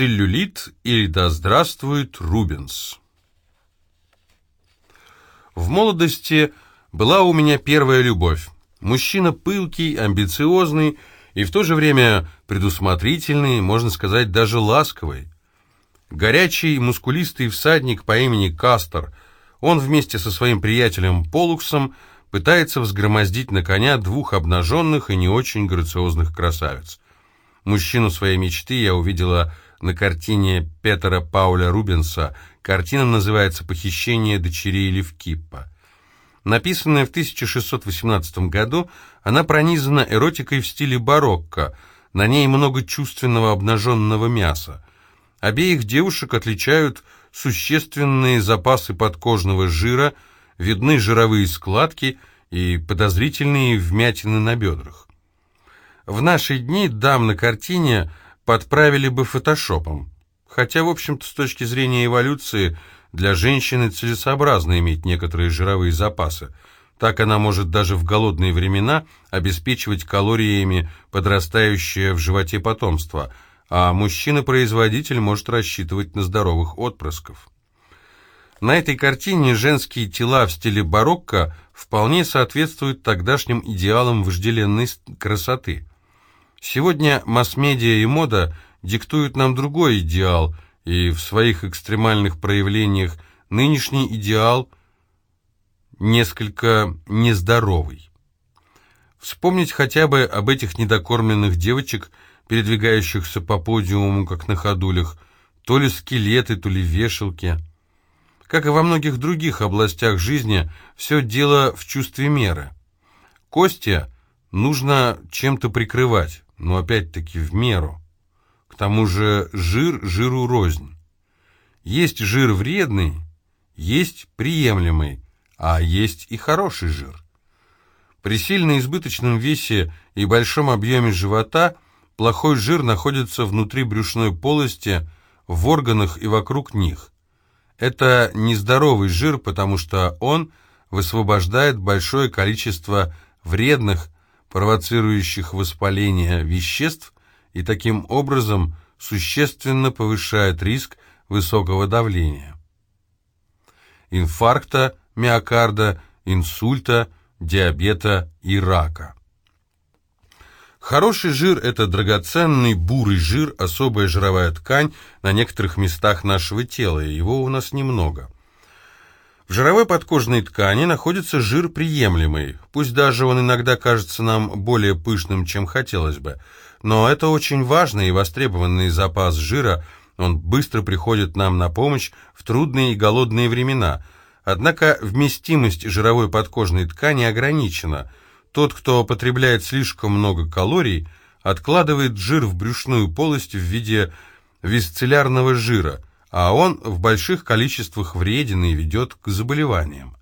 Целлюлит или да здравствует Рубенс. В молодости была у меня первая любовь. Мужчина пылкий, амбициозный и в то же время предусмотрительный, можно сказать, даже ласковый. Горячий, мускулистый всадник по имени Кастер. Он вместе со своим приятелем Полуксом пытается взгромоздить на коня двух обнаженных и не очень грациозных красавиц. Мужчину своей мечты я увидела на картине Петера Пауля Рубенса. Картина называется «Похищение дочерей Левкиппа». Написанная в 1618 году, она пронизана эротикой в стиле барокко. На ней много чувственного обнаженного мяса. Обеих девушек отличают существенные запасы подкожного жира, видны жировые складки и подозрительные вмятины на бедрах. В наши дни дам на картине подправили бы фотошопом. Хотя, в общем-то, с точки зрения эволюции, для женщины целесообразно иметь некоторые жировые запасы. Так она может даже в голодные времена обеспечивать калориями подрастающее в животе потомство, а мужчина-производитель может рассчитывать на здоровых отпрысков. На этой картине женские тела в стиле барокко вполне соответствуют тогдашним идеалам вожделенной красоты. Сегодня масс-медиа и мода диктуют нам другой идеал, и в своих экстремальных проявлениях нынешний идеал несколько нездоровый. Вспомнить хотя бы об этих недокормленных девочек, передвигающихся по подиуму, как на ходулях, то ли скелеты, то ли вешалки. Как и во многих других областях жизни, все дело в чувстве меры. Кости нужно чем-то прикрывать, но опять-таки в меру. К тому же жир жиру рознь. Есть жир вредный, есть приемлемый, а есть и хороший жир. При сильно избыточном весе и большом объеме живота плохой жир находится внутри брюшной полости, в органах и вокруг них. Это нездоровый жир, потому что он высвобождает большое количество вредных, провоцирующих воспаление веществ и таким образом существенно повышает риск высокого давления. Инфаркта, миокарда, инсульта, диабета и рака. Хороший жир – это драгоценный бурый жир, особая жировая ткань на некоторых местах нашего тела, и его у нас немного – в жировой подкожной ткани находится жир приемлемый, пусть даже он иногда кажется нам более пышным, чем хотелось бы. Но это очень важный и востребованный запас жира, он быстро приходит нам на помощь в трудные и голодные времена. Однако вместимость жировой подкожной ткани ограничена. Тот, кто потребляет слишком много калорий, откладывает жир в брюшную полость в виде висцеллярного жира – а он в больших количествах вреден и ведет к заболеваниям.